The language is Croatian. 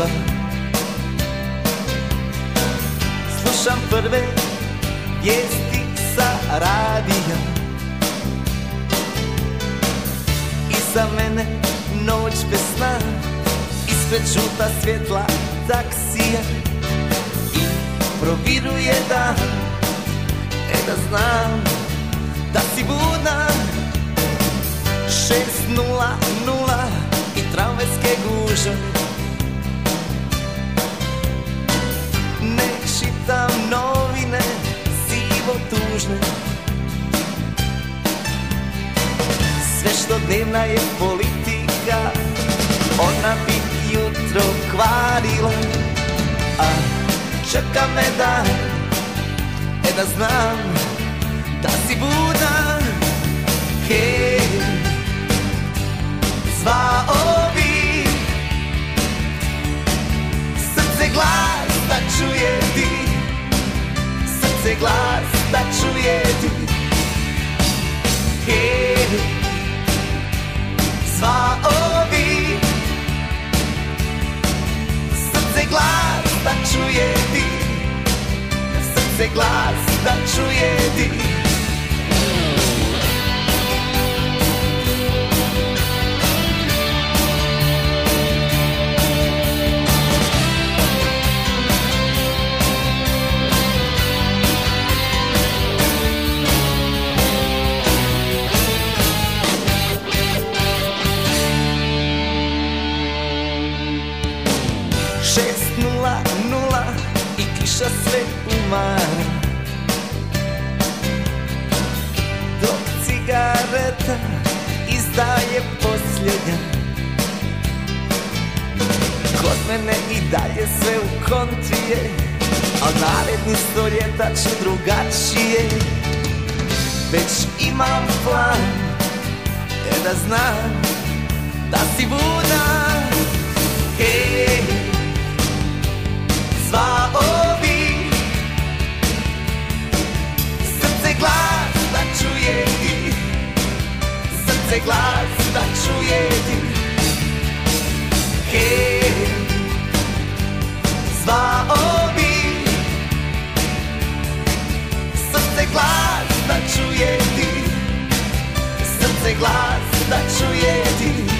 biva Slušam prve vijesti sa radija. Iza mene noć bez sna Ispred žuta svjetla taksija. I proviruje dan E da znam da si budna. Šest nula nula i tramvajske guže Sve što dnevna je politika. Ona bi jutro kvarila A čeka me dan E da znam da si budan Hej Zvao bi Srce glas da čuje ti. Srce glas da čuje ti Srce glas da čuje ti Šest nula nula i kiša cigareta izdaje posljednja. Kod mene i dalje sve u kontrije Al naredni sto ljeta ću drugačije. Već imam plan E da znam da si budan. Hej, zvao srce glas da čuje. Ti Hej, zvao bi Srce glas da čuje ti. Srce glas da čuje ti.